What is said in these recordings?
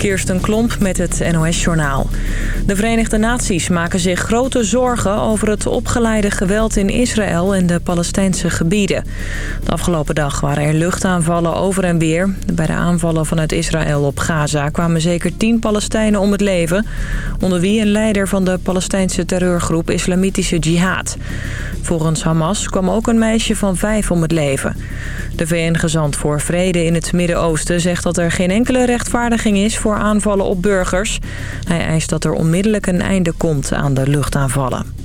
Kirsten Klomp met het NOS-journaal. De Verenigde Naties maken zich grote zorgen over het opgeleide geweld in Israël en de Palestijnse gebieden. De afgelopen dag waren er luchtaanvallen over en weer. Bij de aanvallen vanuit Israël op Gaza kwamen zeker tien Palestijnen om het leven. Onder wie een leider van de Palestijnse terreurgroep Islamitische Jihad. Volgens Hamas kwam ook een meisje van vijf om het leven. De VN-gezant voor Vrede in het Midden-Oosten zegt dat er geen enkele rechtvaardiging is voor aanvallen op burgers. Hij eist dat er onmiddellijk een einde komt aan de luchtaanvallen.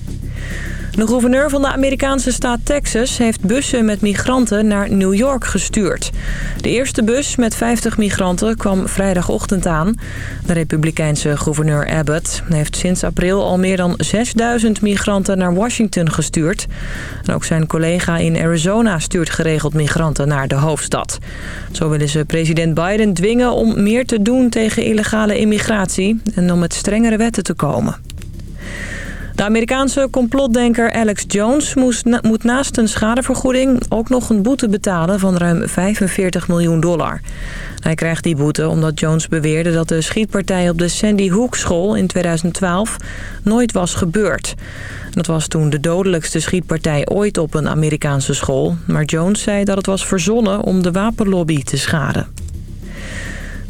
De gouverneur van de Amerikaanse staat Texas heeft bussen met migranten naar New York gestuurd. De eerste bus met 50 migranten kwam vrijdagochtend aan. De republikeinse gouverneur Abbott heeft sinds april al meer dan 6000 migranten naar Washington gestuurd. En ook zijn collega in Arizona stuurt geregeld migranten naar de hoofdstad. Zo willen ze president Biden dwingen om meer te doen tegen illegale immigratie en om met strengere wetten te komen. De Amerikaanse complotdenker Alex Jones moest moet naast een schadevergoeding ook nog een boete betalen van ruim 45 miljoen dollar. Hij krijgt die boete omdat Jones beweerde dat de schietpartij op de Sandy Hook school in 2012 nooit was gebeurd. Dat was toen de dodelijkste schietpartij ooit op een Amerikaanse school. Maar Jones zei dat het was verzonnen om de wapenlobby te schaden.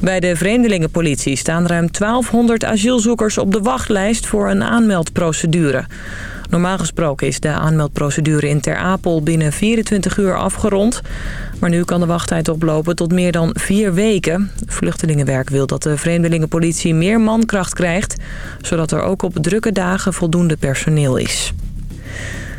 Bij de vreemdelingenpolitie staan ruim 1200 asielzoekers op de wachtlijst voor een aanmeldprocedure. Normaal gesproken is de aanmeldprocedure in Ter Apel binnen 24 uur afgerond. Maar nu kan de wachttijd oplopen tot meer dan vier weken. Vluchtelingenwerk wil dat de vreemdelingenpolitie meer mankracht krijgt... zodat er ook op drukke dagen voldoende personeel is.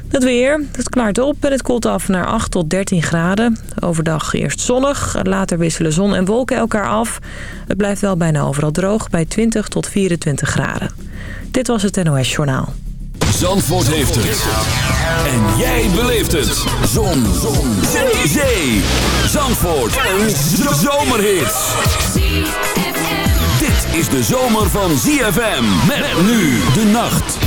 Het weer, het klaart op en het koelt af naar 8 tot 13 graden. Overdag eerst zonnig, later wisselen zon en wolken elkaar af. Het blijft wel bijna overal droog bij 20 tot 24 graden. Dit was het NOS Journaal. Zandvoort heeft het. En jij beleeft het. Zon. zon. Zee. Zee. Zandvoort. Een zomerhit. Dit is de zomer van ZFM. Met nu de nacht.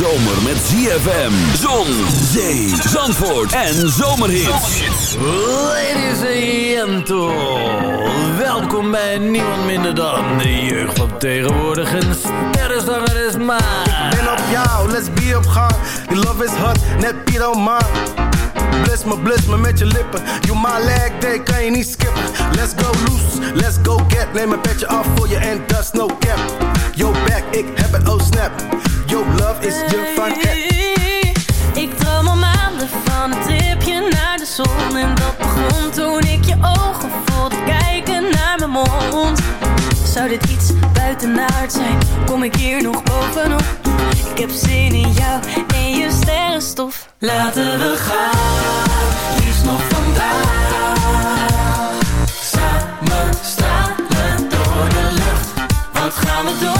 Zomer met ZFM, zon, zee, zandvoort en zomerhits. Ladies and gentlemen, welkom bij niemand minder dan de jeugd van tegenwoordig. Een sterrenzanger is maar. Ben op jou, let's be op gang. Die love is hot, net Piet man. Bless me, bless me met je lippen. You my leg day, kan je niet skippen. Let's go loose, let's go get. Neem een petje af voor je en dat is no cap. Yo back, ik heb het, oh snap. Yo love is je van Ik droom al maanden van een tripje naar de zon. En dat begon toen ik je ogen voelde kijken naar mijn mond. Zou dit iets buitenaard zijn? Kom ik hier nog bovenop? Ik heb zin in jou en je sterrenstof. Laten we gaan, liefst nog vandaag. Samen stralen door de lucht. Wat gaan we doen?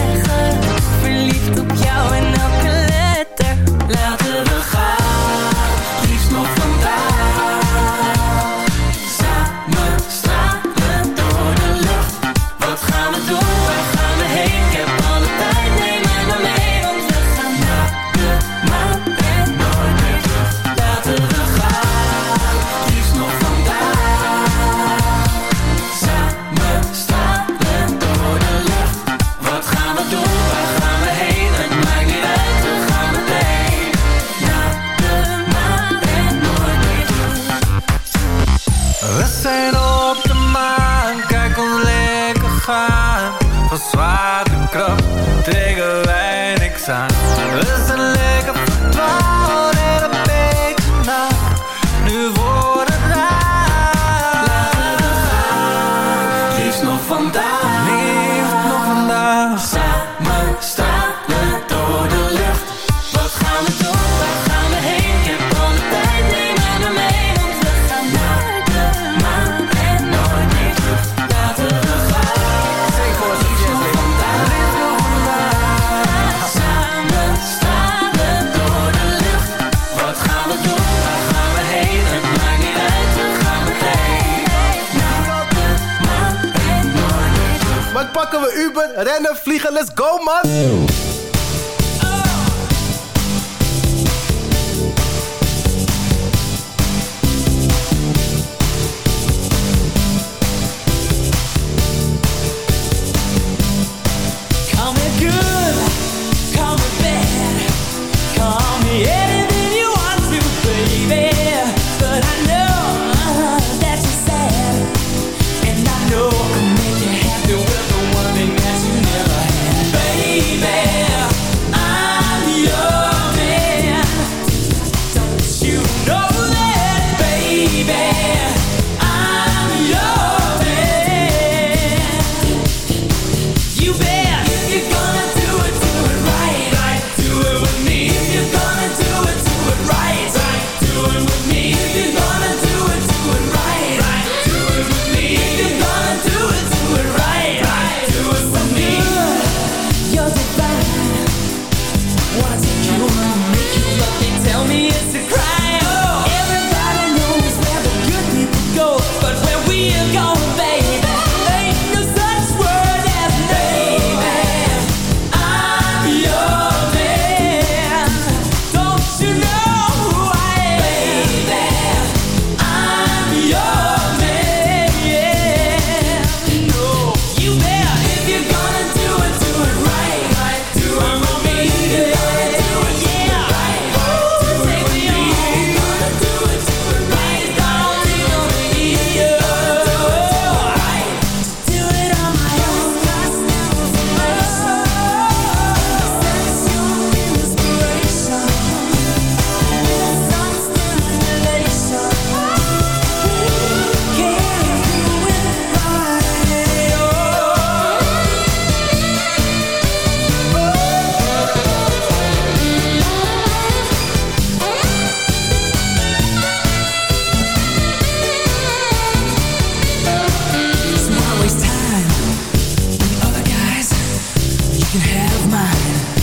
can have mine.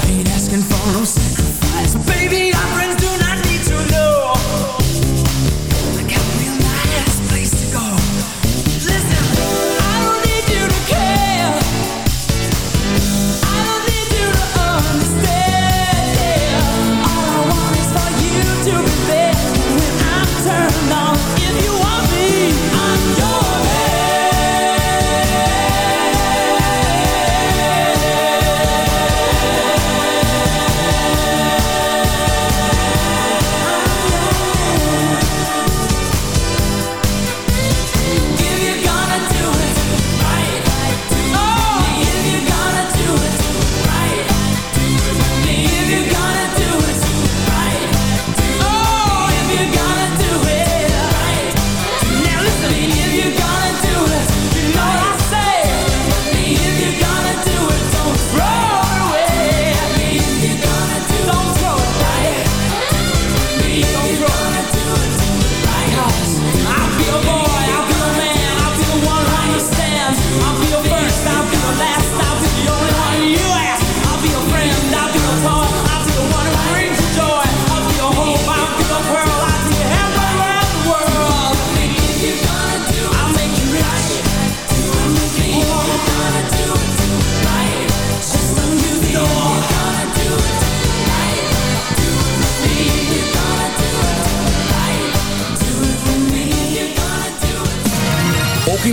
I ain't asking for no sacrifice. Baby, I bring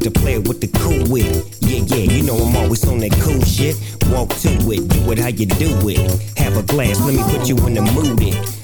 Going forward to play with the cool wit. Yeah, yeah, you know I'm always on that cool shit. Walk to it, do it how you do it. Have a glass, let me put you in the mood. It.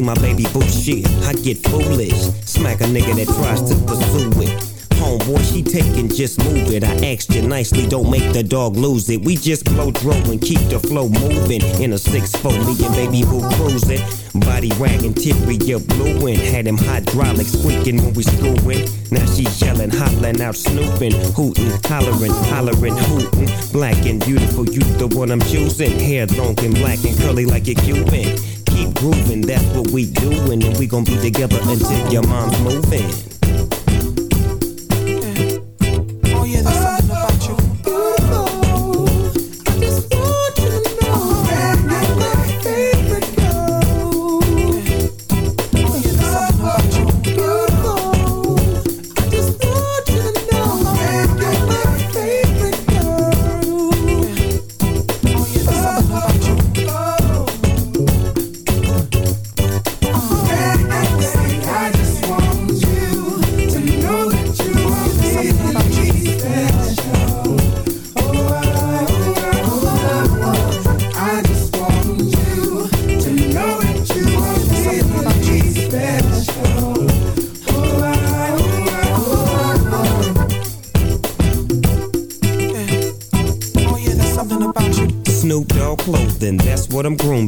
My baby boo shit, I get foolish. Smack a nigga that tries to pursue it. Homeboy, she taking, just move it. I asked you nicely, don't make the dog lose it. We just blow throw and keep the flow moving. In a 6-4, me and baby boo cruising. Body wagging, tippy, you blueing. Had him hydraulic squeaking when we screwing. Now she yelling, hollering out, snooping, hooting, hollering, hollering, hooting. Black and beautiful, you the one I'm choosing. Hair long and black and curly like a Cuban keep grooving, that's what we doing, and we gon' be together until your mom's moving. me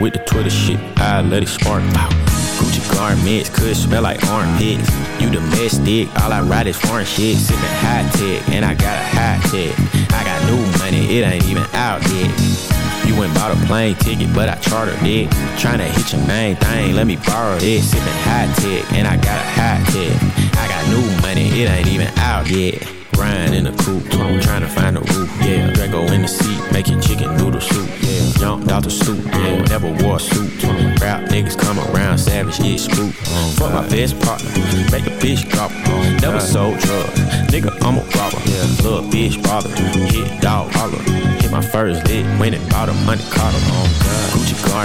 With the Twitter shit, I let it spark, pow. Gucci garments could smell like armpits. You domestic, all I ride is foreign shit. Sippin' high tech, and I got a high tech. I got new money, it ain't even out yet. You went bought a plane ticket, but I chartered it. Tryna hit your main thing, let me borrow this. Sippin' high tech, and I got a high tech. I got new money, it ain't even out yet. Grind in the coupe, trying to find a roof, yeah. Drago in the seat, making chicken noodle soup, yeah. Jumped out the stoop, yeah. Never wore a suit. Rap niggas come around, savage, yeah, spook. Fuck my best partner, make a bitch drop. Never sold drugs, nigga, I'm a robber. Yeah. Little bitch bother, hit dog holler. Hit my first lick, went and bought a money Carter. Oh,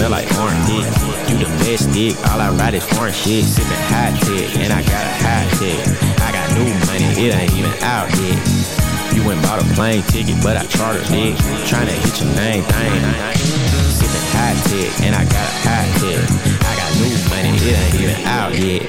Smell like orange dick. You domestic, all I ride is foreign shit. Sippin' high tech, and I got a high tech. I got new money, it ain't even out yet. You went bought a plane ticket, but I chartered it. Tryna hit your name thing. Sippin' high tech, and I got a high tech. I got new money, it ain't even out yet.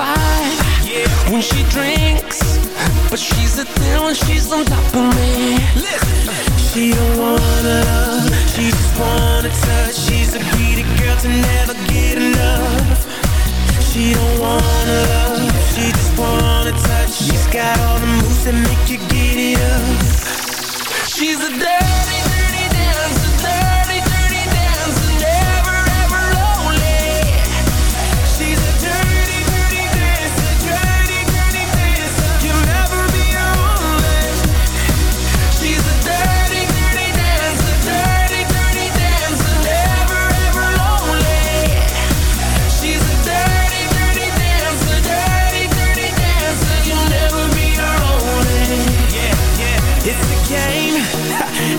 five when she drinks But she's a ten when she's on top of me. Listen. She don't wanna love, she just wanna touch. She's a greedy girl to never get enough. She don't wanna love, she just wanna touch. She's got all the moves that make you get it up. She's a dirty, dirty dancer, dirty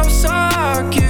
Come closer, I'll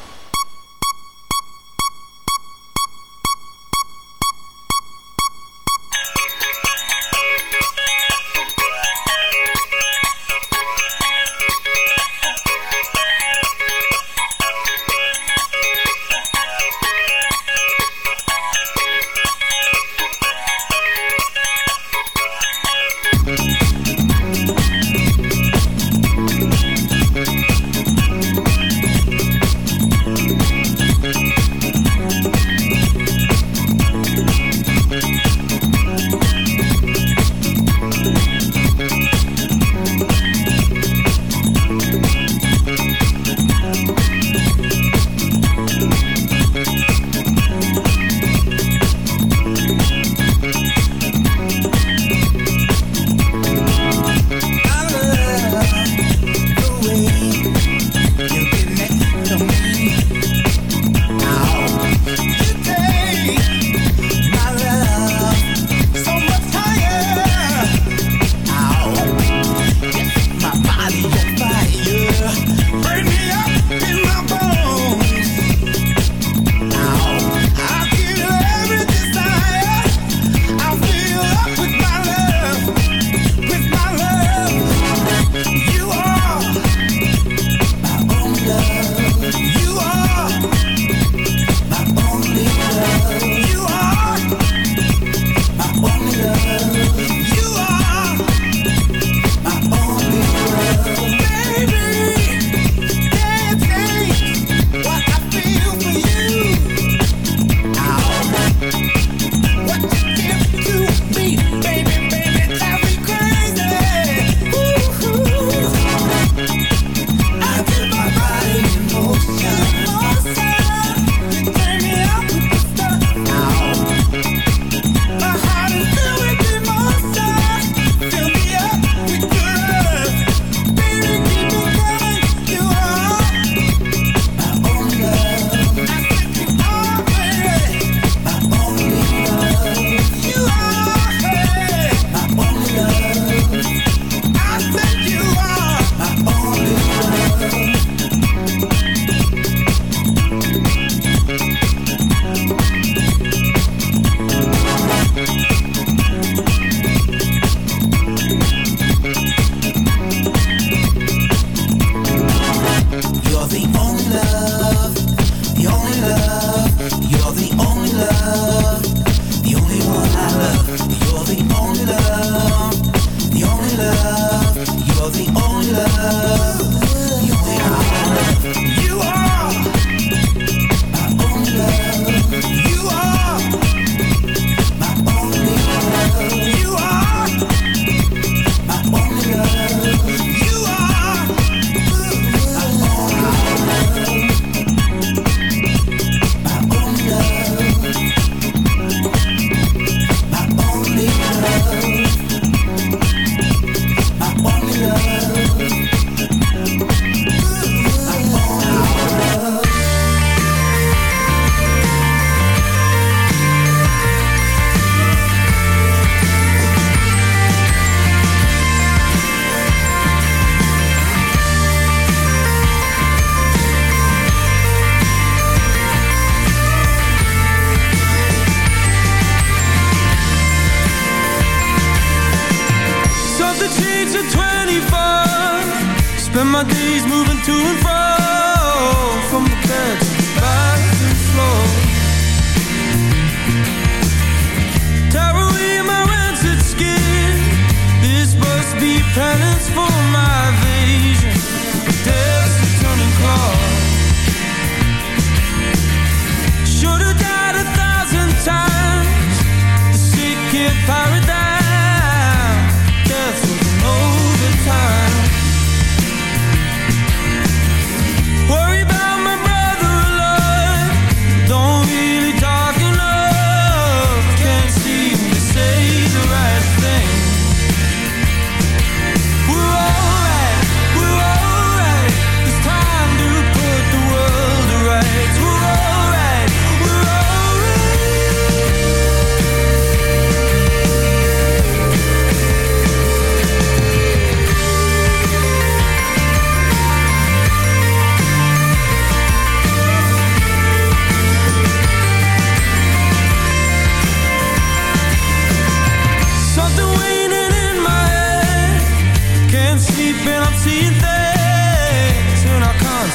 I'm seeing things I can't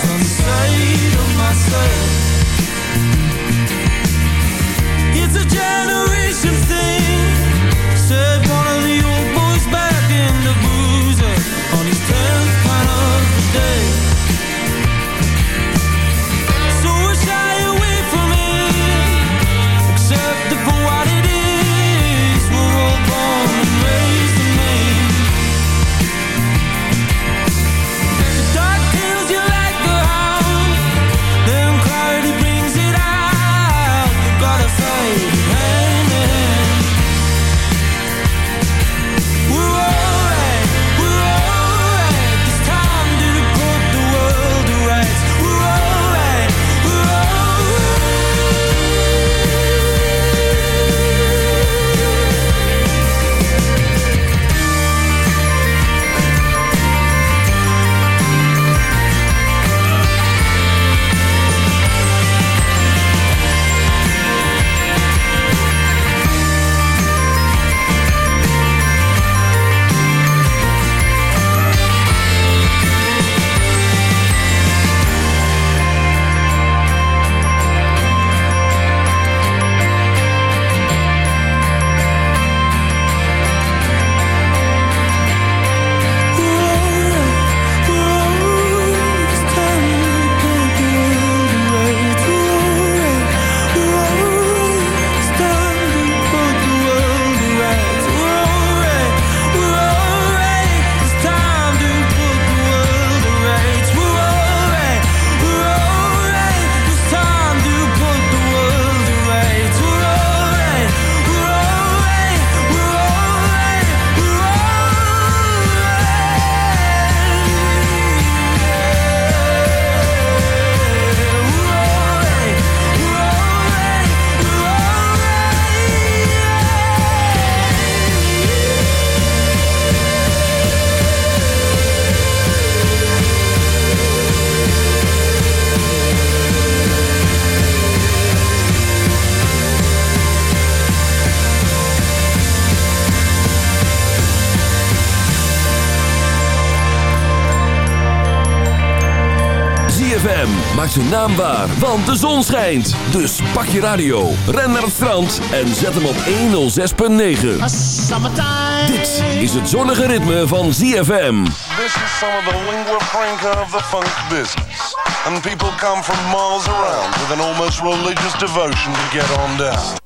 of myself. It's a generation thing ZFM maakt zijn naam waar, want de zon schijnt. Dus pak je radio, ren naar het strand en zet hem op 106.9. Dit is het zonnige ritme van ZFM. This is some of the lingua franca of the funk business. And people come from miles around with an almost religious devotion to get on down.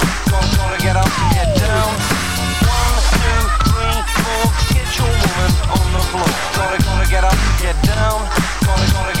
Get down. Gonna